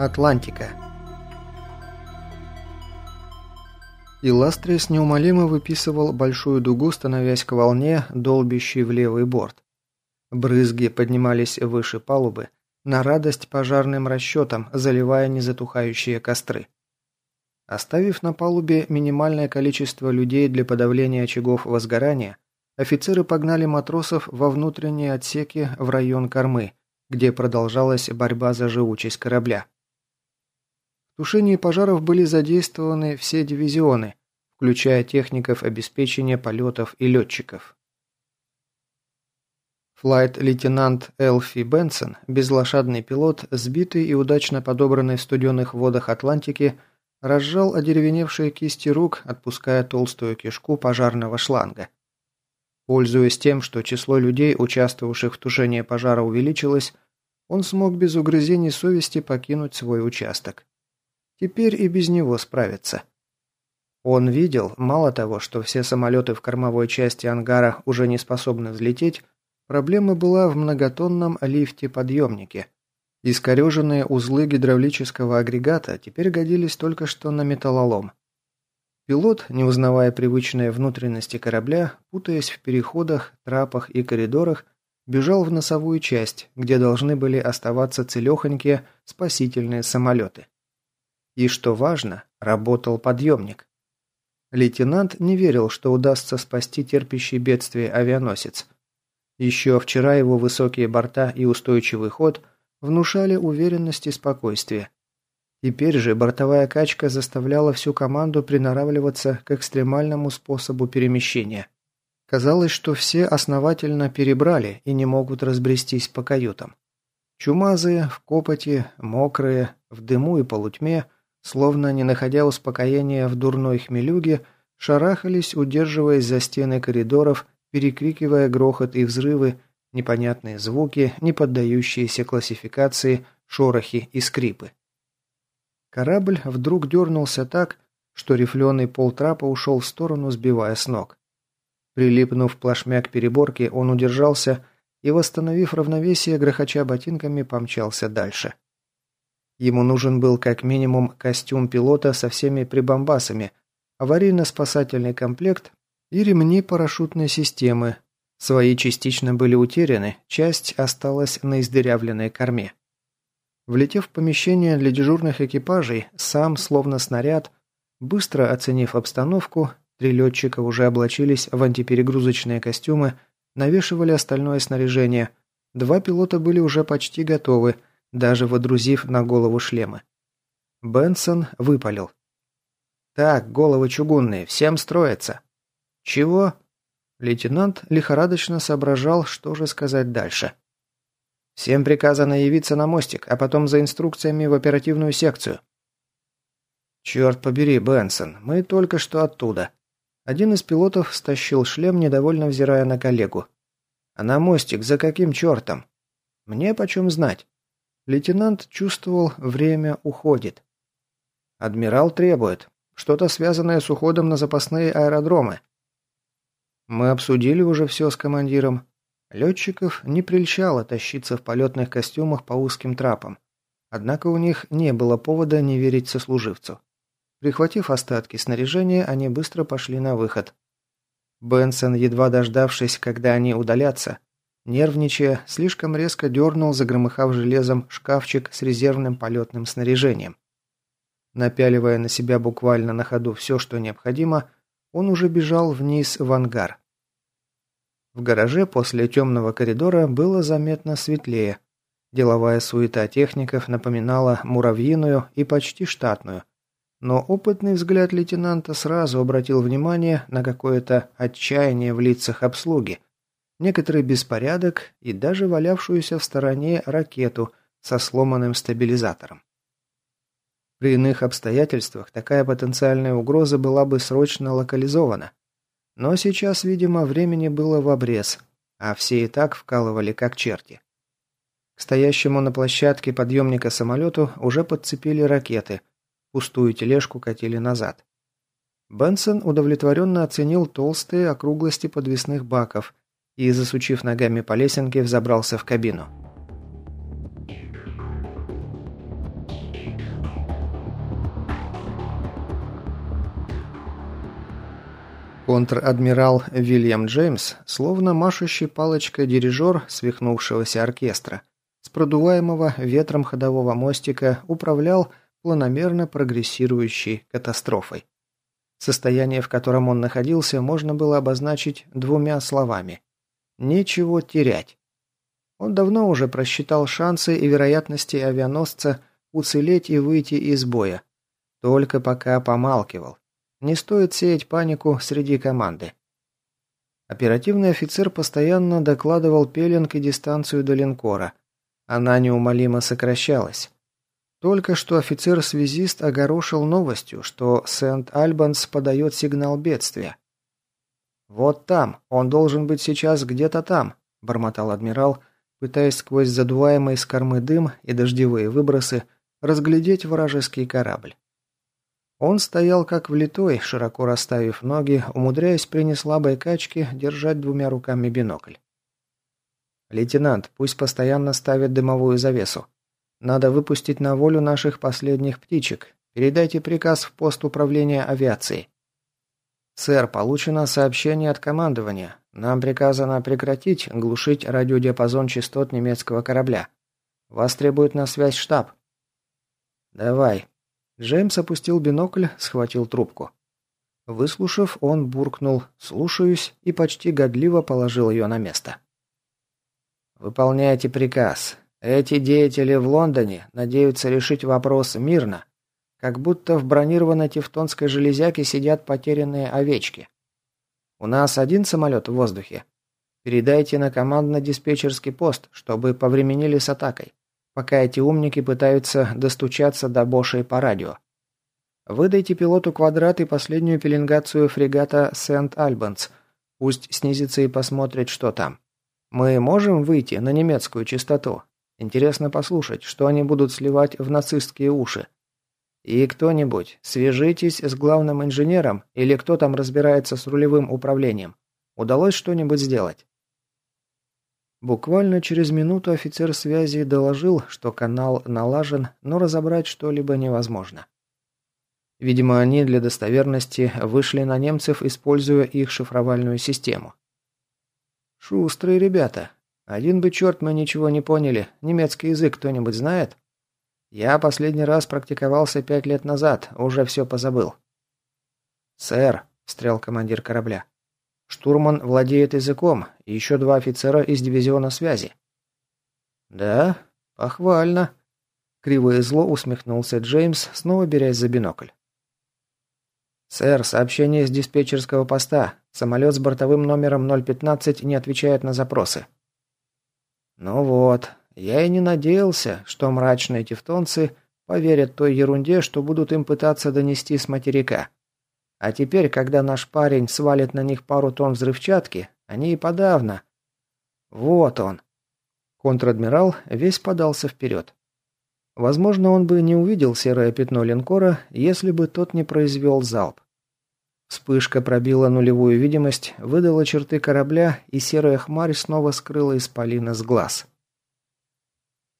Атлантика. Иластрис неумолимо выписывал большую дугу, становясь к волне, долбящей в левый борт. Брызги поднимались выше палубы, на радость пожарным расчетам, заливая незатухающие костры. Оставив на палубе минимальное количество людей для подавления очагов возгорания, офицеры погнали матросов во внутренние отсеки в район кормы, где продолжалась борьба за живучесть корабля. Тушении пожаров были задействованы все дивизионы, включая техников обеспечения полетов и летчиков. Флайт-лейтенант Элфи Бенсон, безлошадный пилот, сбитый и удачно подобранный в студенных водах Атлантики, разжал одеревеневшие кисти рук, отпуская толстую кишку пожарного шланга. Пользуясь тем, что число людей, участвовавших в тушении пожара, увеличилось, он смог без угрызений совести покинуть свой участок. Теперь и без него справиться. Он видел, мало того, что все самолеты в кормовой части ангара уже не способны взлететь, проблема была в многотонном лифте-подъемнике. Искореженные узлы гидравлического агрегата теперь годились только что на металлолом. Пилот, не узнавая привычные внутренности корабля, путаясь в переходах, трапах и коридорах, бежал в носовую часть, где должны были оставаться целехонькие спасительные самолеты. И, что важно, работал подъемник. Лейтенант не верил, что удастся спасти терпящий бедствие авианосец. Еще вчера его высокие борта и устойчивый ход внушали уверенность и спокойствие. Теперь же бортовая качка заставляла всю команду приноравливаться к экстремальному способу перемещения. Казалось, что все основательно перебрали и не могут разбрестись по каютам. Чумазые, в копоти, мокрые, в дыму и полутьме – словно не находя успокоения в дурной хмелюге, шарахались, удерживаясь за стены коридоров, перекрикивая грохот и взрывы, непонятные звуки, не поддающиеся классификации, шорохи и скрипы. Корабль вдруг дернулся так, что рифленый пол трапа ушел в сторону, сбивая с ног. Прилипнув плашмя к переборке, он удержался и, восстановив равновесие, грохоча ботинками, помчался дальше. Ему нужен был как минимум костюм пилота со всеми прибамбасами, аварийно-спасательный комплект и ремни парашютной системы. Свои частично были утеряны, часть осталась на издырявленной корме. Влетев в помещение для дежурных экипажей, сам, словно снаряд, быстро оценив обстановку, три летчика уже облачились в антиперегрузочные костюмы, навешивали остальное снаряжение, два пилота были уже почти готовы – даже водрузив на голову шлемы. Бенсон выпалил. «Так, головы чугунные, всем строиться!» «Чего?» Лейтенант лихорадочно соображал, что же сказать дальше. «Всем приказано явиться на мостик, а потом за инструкциями в оперативную секцию». «Черт побери, Бенсон, мы только что оттуда». Один из пилотов стащил шлем, недовольно взирая на коллегу. «А на мостик за каким чертом?» «Мне почем знать?» Лейтенант чувствовал, время уходит. Адмирал требует. Что-то связанное с уходом на запасные аэродромы. Мы обсудили уже все с командиром. Летчиков не прельщало тащиться в полетных костюмах по узким трапам. Однако у них не было повода не верить сослуживцу. Прихватив остатки снаряжения, они быстро пошли на выход. Бенсон, едва дождавшись, когда они удалятся, Нервничая, слишком резко дернул, загромыхав железом, шкафчик с резервным полетным снаряжением. Напяливая на себя буквально на ходу все, что необходимо, он уже бежал вниз в ангар. В гараже после темного коридора было заметно светлее. Деловая суета техников напоминала муравьиную и почти штатную. Но опытный взгляд лейтенанта сразу обратил внимание на какое-то отчаяние в лицах обслуги – некоторый беспорядок и даже валявшуюся в стороне ракету со сломанным стабилизатором. При иных обстоятельствах такая потенциальная угроза была бы срочно локализована. Но сейчас, видимо, времени было в обрез, а все и так вкалывали как черти. К стоящему на площадке подъемника самолету уже подцепили ракеты, пустую тележку катили назад. Бенсон удовлетворенно оценил толстые округлости подвесных баков и, засучив ногами по лесенке, взобрался в кабину. Контр-адмирал Вильям Джеймс, словно машущий палочкой дирижер свихнувшегося оркестра, с продуваемого ветром ходового мостика управлял планомерно прогрессирующей катастрофой. Состояние, в котором он находился, можно было обозначить двумя словами Нечего терять. Он давно уже просчитал шансы и вероятности авианосца уцелеть и выйти из боя. Только пока помалкивал. Не стоит сеять панику среди команды. Оперативный офицер постоянно докладывал пеленг и дистанцию до линкора. Она неумолимо сокращалась. Только что офицер-связист огорошил новостью, что Сент-Альбанс подает сигнал бедствия. «Вот там, он должен быть сейчас где-то там», – бормотал адмирал, пытаясь сквозь задуваемый с кормы дым и дождевые выбросы разглядеть вражеский корабль. Он стоял как влитой, широко расставив ноги, умудряясь при неслабой качке держать двумя руками бинокль. «Лейтенант, пусть постоянно ставит дымовую завесу. Надо выпустить на волю наших последних птичек. Передайте приказ в пост управления авиацией. Сэр, получено сообщение от командования. Нам приказано прекратить глушить радиодиапазон частот немецкого корабля. Вас требует на связь штаб. Давай. Джеймс опустил бинокль, схватил трубку. Выслушав, он буркнул «слушаюсь» и почти годливо положил ее на место. «Выполняйте приказ. Эти деятели в Лондоне надеются решить вопрос мирно, как будто в бронированной тевтонской железяке сидят потерянные овечки. У нас один самолет в воздухе. Передайте на командно-диспетчерский пост, чтобы повременили с атакой, пока эти умники пытаются достучаться до Бошей по радио. Выдайте пилоту квадрат и последнюю пеленгацию фрегата Сент-Альбанс. Пусть снизится и посмотрит, что там. Мы можем выйти на немецкую частоту, Интересно послушать, что они будут сливать в нацистские уши. И кто-нибудь, свяжитесь с главным инженером или кто там разбирается с рулевым управлением. Удалось что-нибудь сделать? Буквально через минуту офицер связи доложил, что канал налажен, но разобрать что-либо невозможно. Видимо, они для достоверности вышли на немцев, используя их шифровальную систему. Шустрые ребята, один бы черт мы ничего не поняли. Немецкий язык кто-нибудь знает? Я последний раз практиковался пять лет назад, уже все позабыл. «Сэр», — встрял командир корабля, — «штурман владеет языком, и еще два офицера из дивизиона связи». «Да, похвально», — криво и зло усмехнулся Джеймс, снова берясь за бинокль. «Сэр, сообщение с диспетчерского поста. Самолет с бортовым номером 015 не отвечает на запросы». Ну вот, я и не надеялся, что мрачные тевтонцы поверят той ерунде, что будут им пытаться донести с материка. А теперь, когда наш парень свалит на них пару тонн взрывчатки, они и подавно. Вот он. Контр-адмирал весь подался вперед. Возможно, он бы не увидел серое пятно линкора, если бы тот не произвел залп. Вспышка пробила нулевую видимость, выдала черты корабля, и серая хмарь снова скрыла исполина с глаз.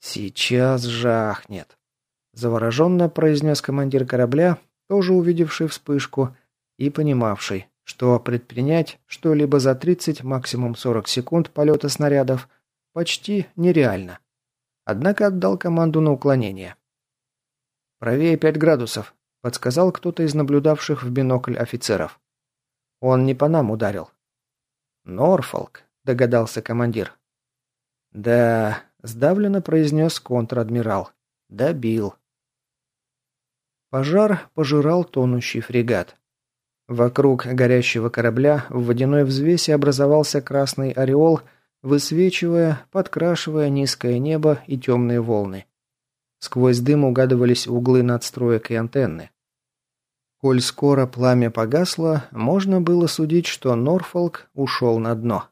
«Сейчас жахнет», – завороженно произнес командир корабля, тоже увидевший вспышку и понимавший, что предпринять что-либо за 30, максимум 40 секунд полета снарядов почти нереально. Однако отдал команду на уклонение. «Правее 5 градусов», – подсказал кто-то из наблюдавших в бинокль офицеров. «Он не по нам ударил». «Норфолк», – догадался командир. «Да», – сдавленно произнес контр-адмирал. «Добил». Пожар пожирал тонущий фрегат. Вокруг горящего корабля в водяной взвесе образовался красный ореол, высвечивая, подкрашивая низкое небо и темные волны. Сквозь дым угадывались углы надстроек и антенны. Коль скоро пламя погасло, можно было судить, что Норфолк ушел на дно.